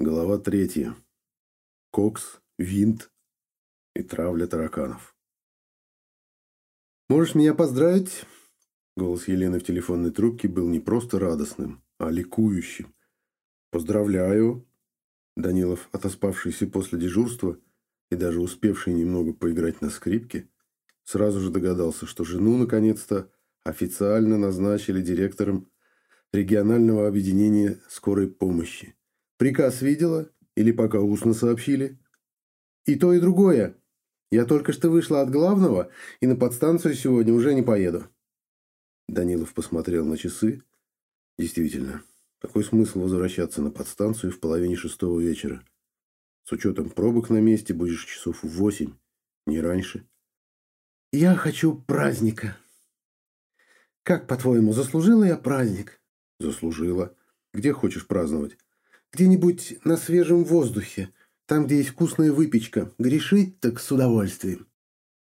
Глава третья. Кокс, винт и травля тараканов. «Можешь меня поздравить?» Голос Елены в телефонной трубке был не просто радостным, а ликующим. «Поздравляю!» Данилов, отоспавшийся после дежурства и даже успевший немного поиграть на скрипке, сразу же догадался, что жену наконец-то официально назначили директором регионального объединения скорой помощи. Приказ видела или пока устно сообщили? И то, и другое. Я только что вышла от главного и на подстанцию сегодня уже не поеду. Данилов посмотрел на часы. Действительно, какой смысл возвращаться на подстанцию в половине шестого вечера? С учетом пробок на месте будешь часов в восемь, не раньше. Я хочу праздника. Как, по-твоему, заслужила я праздник? Заслужила. Где хочешь праздновать? Где-нибудь на свежем воздухе, там, где есть вкусная выпечка. Грешить так с удовольствием.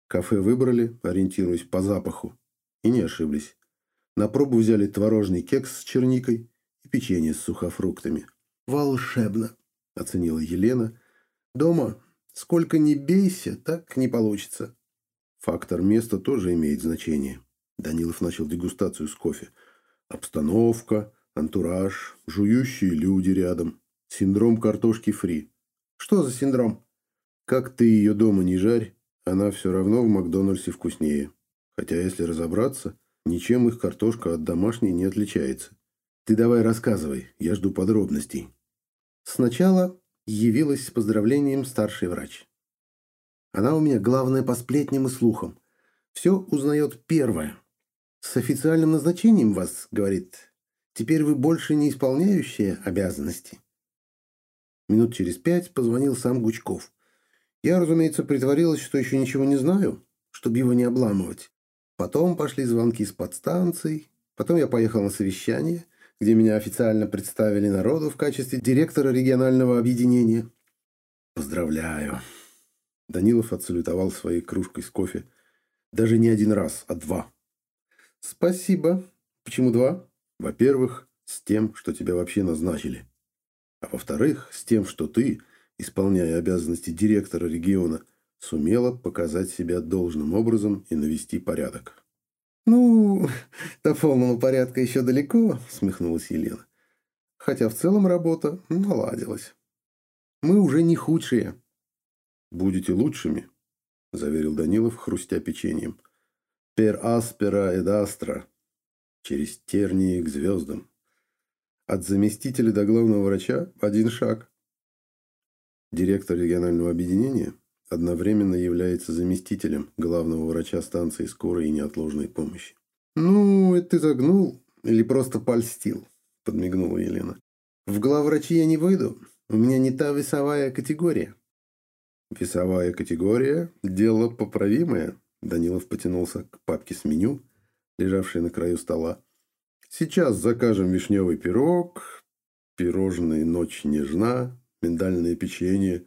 Кафе выбрали, ориентируясь по запаху. И не ошиблись. На пробу взяли творожный кекс с черникой и печенье с сухофруктами. «Волшебно!» – оценила Елена. «Дома сколько ни бейся, так не получится». Фактор места тоже имеет значение. Данилов начал дегустацию с кофе. Обстановка, Антураж, жующие люди рядом. Синдром картошки фри. Что за синдром? Как ты ее дома не жарь, она все равно в Макдональдсе вкуснее. Хотя, если разобраться, ничем их картошка от домашней не отличается. Ты давай рассказывай, я жду подробностей. Сначала явилась с поздравлением старший врач. Она у меня главная по сплетням и слухам. Все узнает первая. С официальным назначением вас, говорит, Теперь вы больше не исполняющие обязанности. Минут через пять позвонил сам Гучков. Я, разумеется, притворилась, что еще ничего не знаю, чтобы его не обламывать. Потом пошли звонки с подстанций. Потом я поехал на совещание, где меня официально представили народу в качестве директора регионального объединения. Поздравляю. Данилов отсалютовал своей кружкой с кофе. Даже не один раз, а два. Спасибо. Почему два? Во-первых, с тем, что тебя вообще назначили. А во-вторых, с тем, что ты, исполняя обязанности директора региона, сумела показать себя должным образом и навести порядок. «Ну, до полного порядка еще далеко», — смехнулась Елена. «Хотя в целом работа наладилась. Мы уже не худшие». «Будете лучшими», — заверил Данилов, хрустя печеньем. «Per aspera ed astra», через тернии к звездам. От заместителя до главного врача один шаг. Директор регионального объединения одновременно является заместителем главного врача станции скорой и неотложной помощи. «Ну, это ты загнул или просто польстил?» – подмигнула Елена. «В главврачи я не выйду. У меня не та весовая категория». «Весовая категория – дело поправимое», – Данилов потянулся к папке с меню – лежавший на краю стола. Сейчас закажем вишневый пирог, пирожные «Ночь нежна», миндальное печенье.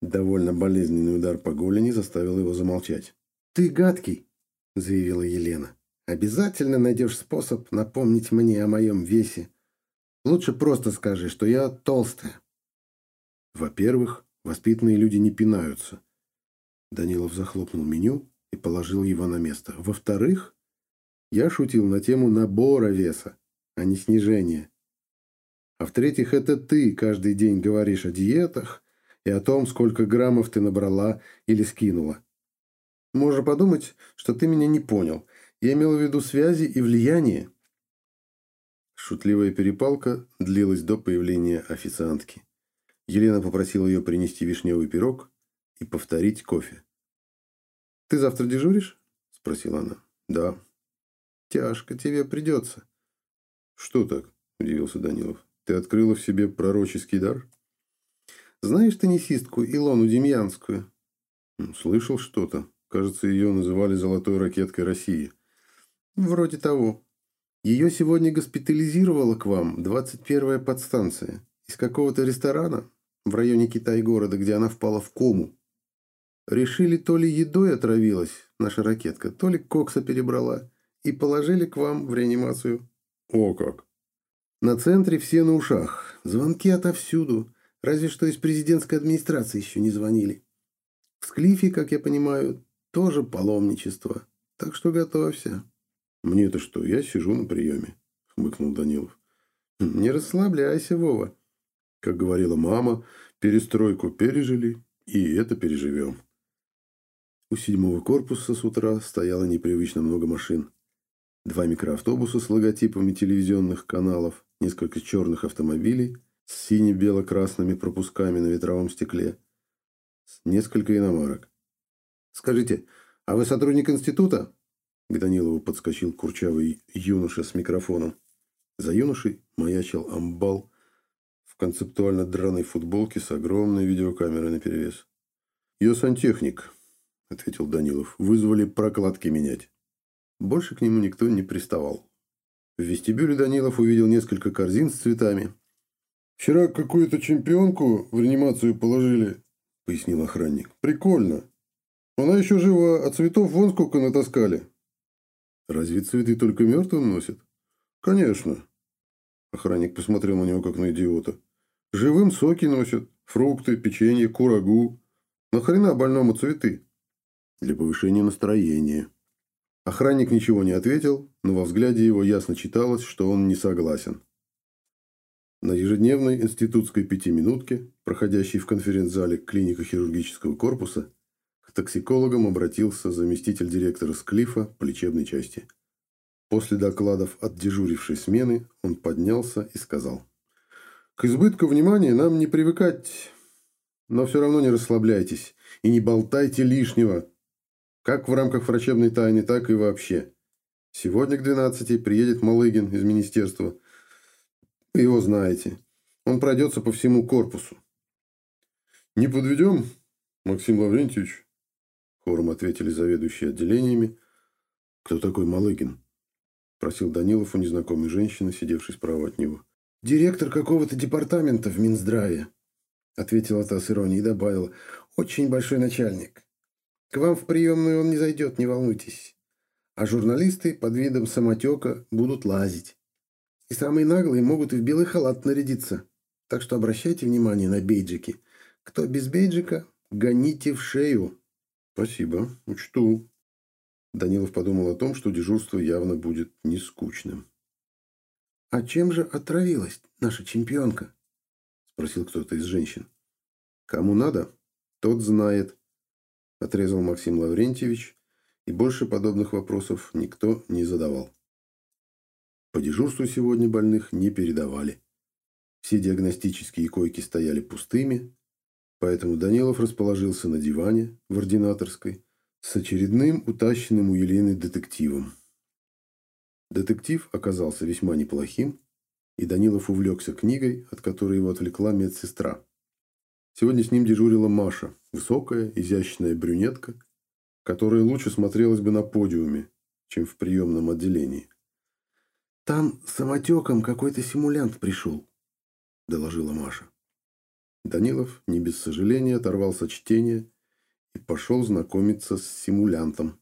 Довольно болезненный удар по голени заставил его замолчать. «Ты гадкий», — заявила Елена. «Обязательно найдешь способ напомнить мне о моем весе. Лучше просто скажи, что я толстая». Во-первых, воспитанные люди не пинаются. Данилов захлопнул меню и положил его на место. Во-вторых, я шутил на тему набора веса, а не снижения. А в-третьих, это ты каждый день говоришь о диетах и о том, сколько граммов ты набрала или скинула. Можно подумать, что ты меня не понял. Я имел в виду связи и влияние. Шутливая перепалка длилась до появления официантки. Елена попросила ее принести вишневый пирог и повторить кофе. «Ты завтра дежуришь?» – спросила она. «Да». Тяжко тебе придется. Что так? Удивился Данилов. Ты открыла в себе пророческий дар? Знаешь теннисистку Илону Демьянскую? Слышал что-то. Кажется, ее называли золотой ракеткой России. Вроде того. Ее сегодня госпитализировала к вам 21-я подстанция. Из какого-то ресторана в районе Китай-города, где она впала в кому. Решили, то ли едой отравилась наша ракетка, то ли кокса перебрала и положили к вам в реанимацию». «О как!» На центре все на ушах. Звонки отовсюду. Разве что из президентской администрации еще не звонили. В Склифе, как я понимаю, тоже паломничество. Так что готовься. Мне-то что, я сижу на приеме, хмыкнул Данилов. Не расслабляйся, Вова. Как говорила мама, перестройку пережили, и это переживем. У седьмого корпуса с утра стояло непривычно много машин. Два микроавтобуса с логотипами телевизионных каналов, несколько черных автомобилей с сине-бело-красными пропусками на ветровом стекле, несколько иномарок. «Скажите, а вы сотрудник института?» К Данилову подскочил курчавый юноша с микрофоном. За юношей маячил амбал в концептуально драной футболке с огромной видеокамерой наперевес. «Я сантехник», — ответил Данилов. «Вызвали прокладки менять». Больше к нему никто не приставал. В вестибюле Данилов увидел несколько корзин с цветами. «Вчера какую-то чемпионку в реанимацию положили», — пояснил охранник. «Прикольно. Она еще жива, а цветов вон сколько натаскали». Разве цветы только мертвым носят? Конечно. Охранник посмотрел на него, как на идиота. Живым соки носят, фрукты, печенье, курагу. Нахрена больному цветы? Для повышения настроения. Охранник ничего не ответил, но во взгляде его ясно читалось, что он не согласен. На ежедневной институтской пятиминутке, проходящей в конференц-зале клинико-хирургического корпуса, к токсикологам обратился заместитель директора Склифа по лечебной части. После докладов от дежурившей смены он поднялся и сказал. «К избытку внимания нам не привыкать, но все равно не расслабляйтесь и не болтайте лишнего, как в рамках врачебной тайны, так и вообще. Сегодня к 12 приедет Малыгин из министерства. Вы его знаете. Он пройдется по всему корпусу. «Не подведем, Максим Лаврентьевич?» Хором ответили заведующие отделениями. «Кто такой Малыгин?» Просил Данилов у незнакомой женщины, сидевшей справа от него. «Директор какого-то департамента в Минздраве», ответила та с иронией и добавила. «Очень большой начальник. К вам в приемную он не зайдет, не волнуйтесь. А журналисты под видом самотека будут лазить. И самые наглые могут и в белый халат нарядиться. Так что обращайте внимание на бейджики. Кто без бейджика, гоните в шею». «Спасибо, учту». Данилов подумал о том, что дежурство явно будет не скучным. «А чем же отравилась наша чемпионка?» Спросил кто-то из женщин. «Кому надо, тот знает», отрезал Максим Лаврентьевич, и больше подобных вопросов никто не задавал. По дежурству сегодня больных не передавали. Все диагностические койки стояли пустыми, Поэтому Данилов расположился на диване в ординаторской с очередным утащенным у Елены детективом. Детектив оказался весьма неплохим, и Данилов увлекся книгой, от которой его отвлекла медсестра. Сегодня с ним дежурила Маша, высокая, изящная брюнетка, которая лучше смотрелась бы на подиуме, чем в приемном отделении. «Там самотеком какой-то симулянт пришел», – доложила Маша. Данилов не без сожаления оторвался от чтения и пошел знакомиться с симулянтом.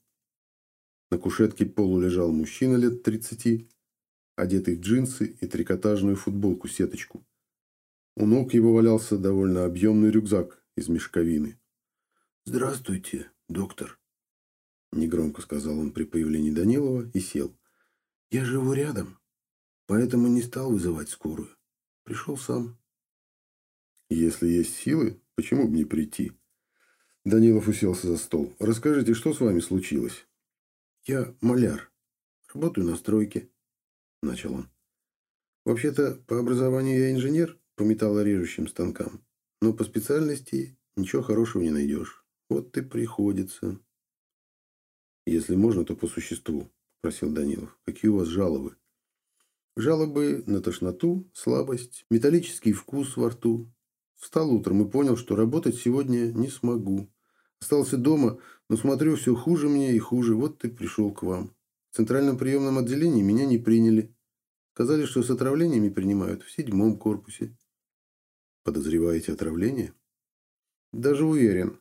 На кушетке полу лежал мужчина лет тридцати, одетый в джинсы и трикотажную футболку-сеточку. У ног его валялся довольно объемный рюкзак из мешковины. «Здравствуйте, доктор», — негромко сказал он при появлении Данилова и сел. «Я живу рядом, поэтому не стал вызывать скорую. Пришел сам». Если есть силы, почему бы не прийти? Данилов уселся за стол. Расскажите, что с вами случилось? Я маляр. Работаю на стройке. Начал он. Вообще-то, по образованию я инженер по металлорежущим станкам. Но по специальности ничего хорошего не найдешь. Вот и приходится. Если можно, то по существу, просил Данилов. Какие у вас жалобы? Жалобы на тошноту, слабость, металлический вкус во рту, Встал утром и понял, что работать сегодня не смогу. Остался дома, но смотрю, все хуже мне и хуже. Вот ты пришел к вам. В центральном приемном отделении меня не приняли. Сказали, что с отравлениями принимают в седьмом корпусе. Подозреваете отравление? Даже уверен.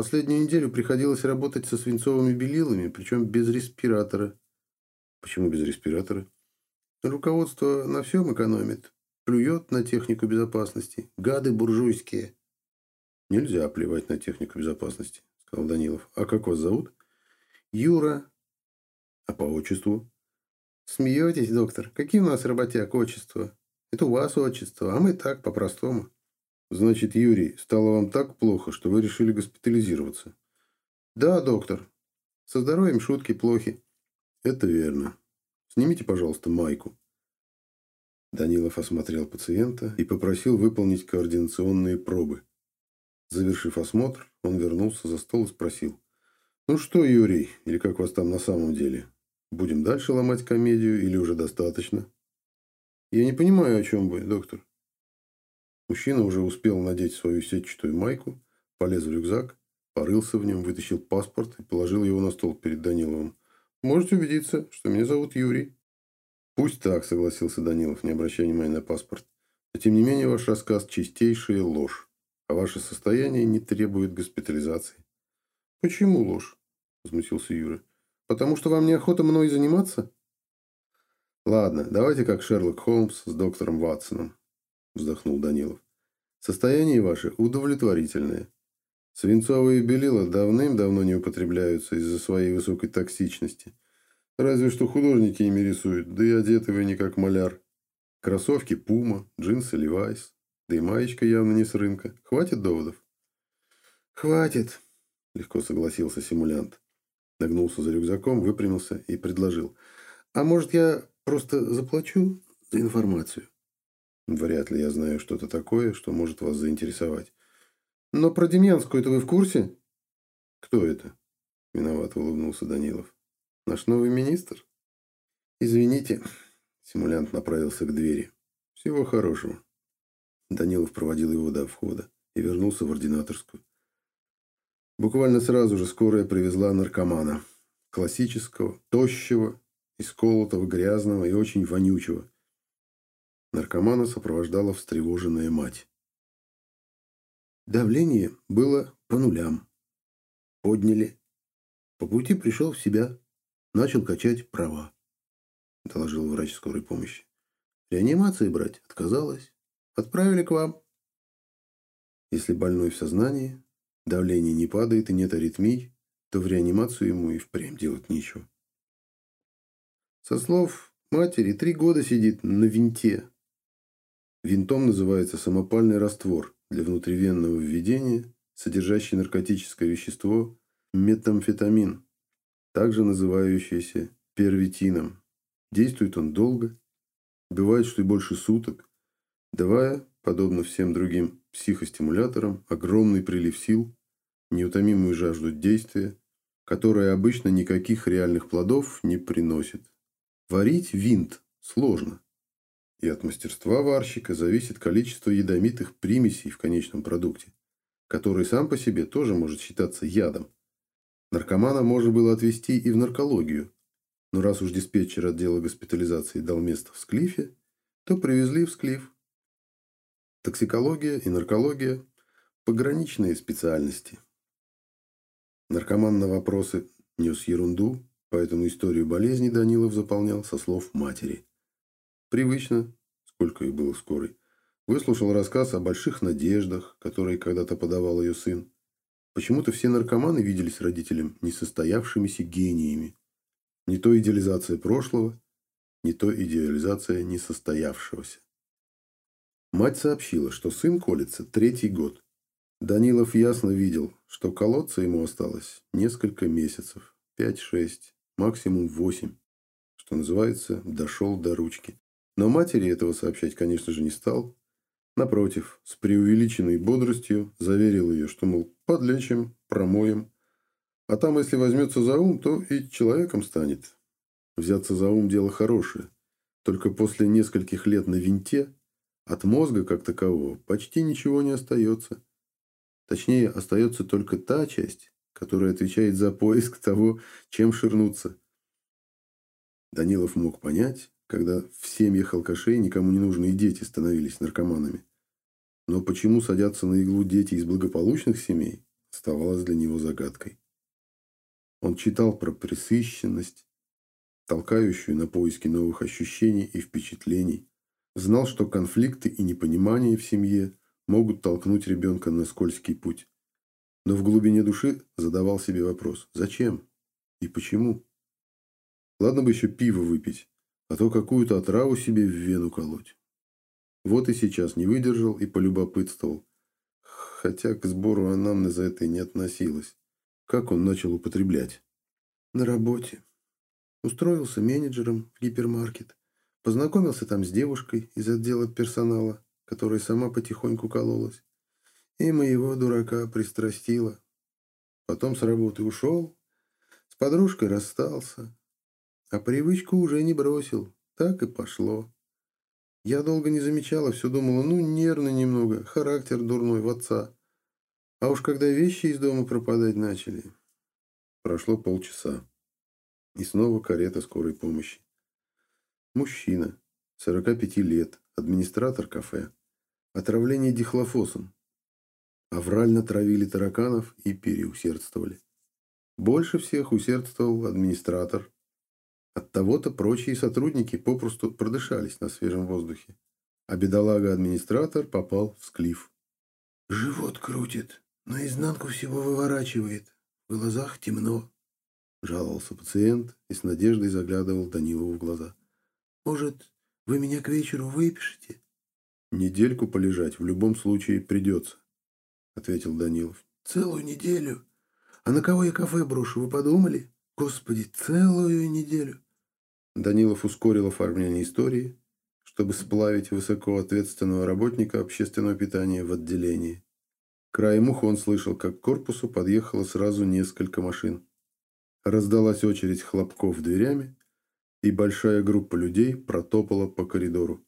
Последнюю неделю приходилось работать со свинцовыми белилами, причем без респиратора. Почему без респиратора? Руководство на всем экономит. плюет на технику безопасности. Гады буржуйские. Нельзя плевать на технику безопасности, сказал Данилов. А как вас зовут? Юра. А по отчеству? Смеетесь, доктор? Какие у нас работяг отчества? Это у вас отчество, а мы так, по-простому. Значит, Юрий, стало вам так плохо, что вы решили госпитализироваться? Да, доктор. Со здоровьем шутки плохи. Это верно. Снимите, пожалуйста, майку. Данилов осмотрел пациента и попросил выполнить координационные пробы. Завершив осмотр, он вернулся за стол и спросил. «Ну что, Юрий, или как вас там на самом деле? Будем дальше ломать комедию или уже достаточно?» «Я не понимаю, о чем вы, доктор». Мужчина уже успел надеть свою сетчатую майку, полез в рюкзак, порылся в нем, вытащил паспорт и положил его на стол перед Даниловым. «Можете убедиться, что меня зовут Юрий». «Пусть так», — согласился Данилов, не обращая внимания на паспорт. «Но тем не менее ваш рассказ — чистейшая ложь, а ваше состояние не требует госпитализации». «Почему ложь?» — возмутился Юра. «Потому что вам неохота мной заниматься?» «Ладно, давайте как Шерлок Холмс с доктором Ватсоном», — вздохнул Данилов. «Состояние ваше удовлетворительное. Свинцовые белила давным-давно не употребляются из-за своей высокой токсичности. Разве что художники ими рисуют, да и одеты вы не как маляр. Кроссовки Пума, джинсы Левайс, да и маечка явно не с рынка. Хватит доводов? Хватит, легко согласился симулянт. Нагнулся за рюкзаком, выпрямился и предложил. А может, я просто заплачу за информацию? Вряд ли я знаю что-то такое, что может вас заинтересовать. Но про Демьянскую-то вы в курсе? Кто это? Виновато улыбнулся Данилов. Наш новый министр? Извините. Симулянт направился к двери. Всего хорошего. Данилов проводил его до входа и вернулся в ординаторскую. Буквально сразу же скорая привезла наркомана. Классического, тощего, исколотого, грязного и очень вонючего. Наркомана сопровождала встревоженная мать. Давление было по нулям. Подняли. По пути пришел в себя. Начал качать права. Доложил врач скорой помощи. Реанимации брать отказалась. Отправили к вам. Если больной в сознании, давление не падает и нет аритмий, то в реанимацию ему и впрямь делать нечего. Со слов матери, три года сидит на винте. Винтом называется самопальный раствор – для внутривенного введения, содержащий наркотическое вещество метамфетамин, также называющийся первитином. Действует он долго, бывает, что и больше суток, давая, подобно всем другим психостимуляторам, огромный прилив сил, неутомимую жажду действия, которая обычно никаких реальных плодов не приносит. Варить винт сложно. И от мастерства варщика зависит количество ядомитых примесей в конечном продукте, который сам по себе тоже может считаться ядом. Наркомана можно было отвезти и в наркологию, но раз уж диспетчер отдела госпитализации дал место в Склифе, то привезли в Склиф. Токсикология и наркология – пограничные специальности. Наркоман на вопросы нес ерунду, поэтому историю болезни Данилов заполнял со слов матери – Привычно, сколько и было скорой, выслушал рассказ о больших надеждах, которые когда-то подавал ее сын. Почему-то все наркоманы виделись родителям несостоявшимися гениями. Не то идеализация прошлого, не то идеализация несостоявшегося. Мать сообщила, что сын колется третий год. Данилов ясно видел, что колоться ему осталось несколько месяцев, пять-шесть, максимум восемь, что называется, дошел до ручки. Но матери этого сообщать, конечно же, не стал. Напротив, с преувеличенной бодростью заверил ее, что, мол, подлечим, промоем. А там, если возьмется за ум, то и человеком станет. Взяться за ум – дело хорошее. Только после нескольких лет на винте от мозга, как такового, почти ничего не остается. Точнее, остается только та часть, которая отвечает за поиск того, чем ширнуться. Данилов мог понять, когда в семьях алкашей никому не нужные дети становились наркоманами. Но почему садятся на иглу дети из благополучных семей, оставалось для него загадкой. Он читал про пресыщенность, толкающую на поиски новых ощущений и впечатлений, Знал, что конфликты и непонимание в семье могут толкнуть ребенка на скользкий путь. Но в глубине души задавал себе вопрос «Зачем? И почему?» Ладно бы еще пиво выпить, а то какую-то отраву себе в вену колоть. Вот и сейчас не выдержал и полюбопытствовал, хотя к сбору анамнеза это и не относилось. Как он начал употреблять? На работе. Устроился менеджером в гипермаркет. Познакомился там с девушкой из отдела персонала, которая сама потихоньку кололась. И моего дурака пристрастила. Потом с работы ушел, с подружкой расстался. А привычку уже не бросил. Так и пошло. Я долго не замечала, все думала, ну, нервный немного, характер дурной в отца. А уж когда вещи из дома пропадать начали... Прошло полчаса. И снова карета скорой помощи. Мужчина, 45 лет, администратор кафе. Отравление дихлофосом. Аврально травили тараканов и переусердствовали. Больше всех усердствовал администратор. От того-то прочие сотрудники попросту продышались на свежем воздухе. А бедолага-администратор попал в склиф. «Живот крутит, наизнанку всего выворачивает. В глазах темно», — жаловался пациент и с надеждой заглядывал Данилову в глаза. «Может, вы меня к вечеру выпишете?» «Недельку полежать в любом случае придется», — ответил Данилов. «Целую неделю? А на кого я кафе брошу, вы подумали? Господи, целую неделю!» Данилов ускорил оформление истории, чтобы сплавить высокоответственного работника общественного питания в отделении. Краем уха он слышал, как к корпусу подъехало сразу несколько машин. Раздалась очередь хлопков дверями, и большая группа людей протопала по коридору.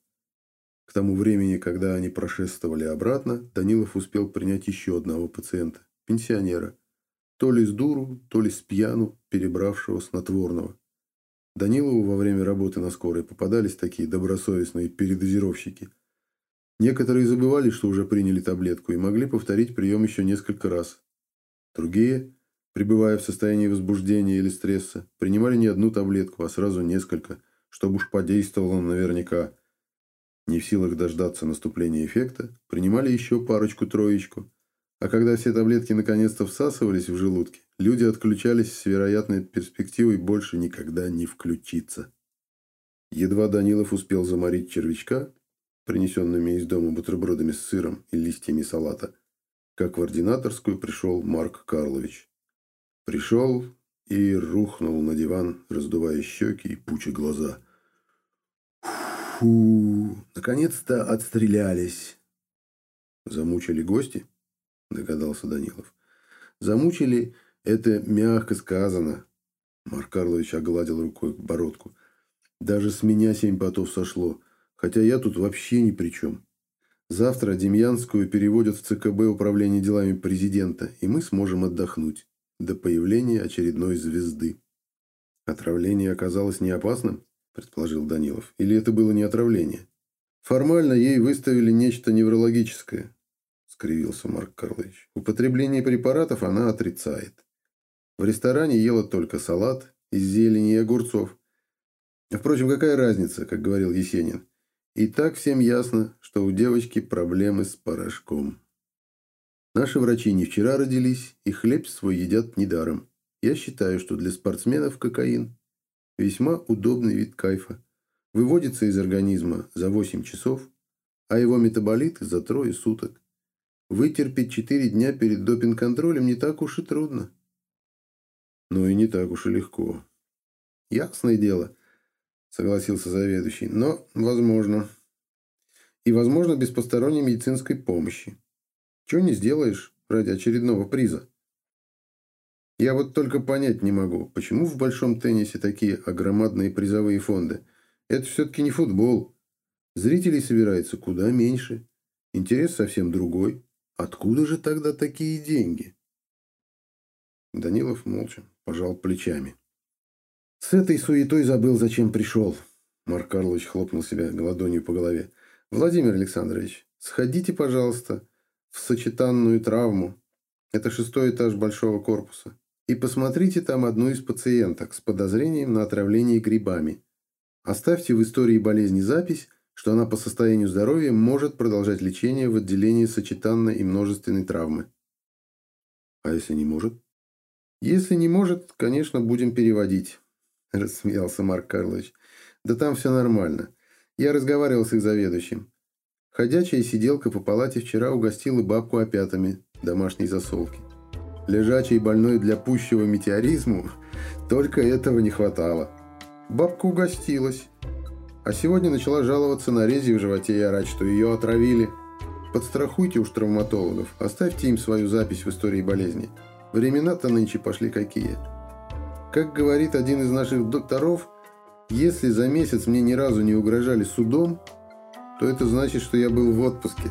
К тому времени, когда они прошествовали обратно, Данилов успел принять еще одного пациента, пенсионера, то ли с дуру, то ли с пьяну, перебравшего снотворного. Данилову во время работы на скорой попадались такие добросовестные передозировщики – Некоторые забывали, что уже приняли таблетку и могли повторить прием еще несколько раз. Другие, пребывая в состоянии возбуждения или стресса, принимали не одну таблетку, а сразу несколько, чтобы уж подействовало наверняка. Не в силах дождаться наступления эффекта, принимали еще парочку-троечку. А когда все таблетки наконец-то всасывались в желудке, люди отключались с вероятной перспективой больше никогда не включиться. Едва Данилов успел заморить червячка, принесенными из дома бутербродами с сыром и листьями салата, как в ординаторскую пришел Марк Карлович. Пришел и рухнул на диван, раздувая щеки и пуча глаза. «Фу, наконец-то отстрелялись!» «Замучили гости?» – догадался Данилов. «Замучили – это мягко сказано». Марк Карлович огладил рукой бородку. «Даже с меня семь потов сошло». Хотя я тут вообще ни при чем. Завтра Демьянскую переводят в ЦКБ Управление делами президента, и мы сможем отдохнуть до появления очередной звезды. Отравление оказалось не опасным, предположил Данилов. Или это было не отравление? Формально ей выставили нечто неврологическое, скривился Марк Карлович. Употребление препаратов она отрицает. В ресторане ела только салат из зелени и огурцов. Впрочем, какая разница, как говорил Есенин. И так всем ясно, что у девочки проблемы с порошком. Наши врачи не вчера родились и хлеб свой едят недаром. Я считаю, что для спортсменов кокаин – весьма удобный вид кайфа. Выводится из организма за 8 часов, а его метаболиты за трое суток. Вытерпеть 4 дня перед допинг-контролем не так уж и трудно. Но и не так уж и легко. Ясное дело – согласился заведующий. Но возможно. И возможно без посторонней медицинской помощи. Чего не сделаешь ради очередного приза? Я вот только понять не могу, почему в большом теннисе такие огромадные призовые фонды. Это все-таки не футбол. Зрителей собирается куда меньше. Интерес совсем другой. Откуда же тогда такие деньги? Данилов молча пожал плечами. С этой суетой забыл, зачем пришел. Марк Карлович хлопнул себя ладонью по голове. Владимир Александрович, сходите, пожалуйста, в сочетанную травму. Это шестой этаж большого корпуса. И посмотрите там одну из пациенток с подозрением на отравление грибами. Оставьте в истории болезни запись, что она по состоянию здоровья может продолжать лечение в отделении сочетанной и множественной травмы. А если не может? Если не может, конечно, будем переводить, рассмеялся Марк Карлович. Да там все нормально. Я разговаривал с их заведующим. Ходячая сиделка по палате вчера угостила бабку опятами домашней засолки. Лежачий больной для пущего метеоризму только этого не хватало. Бабка угостилась. А сегодня начала жаловаться на рези в животе и орать, что ее отравили. Подстрахуйте уж травматологов, оставьте им свою запись в истории болезни. Времена-то нынче пошли какие. Как говорит один из наших докторов, если за месяц мне ни разу не угрожали судом, то это значит, что я был в отпуске.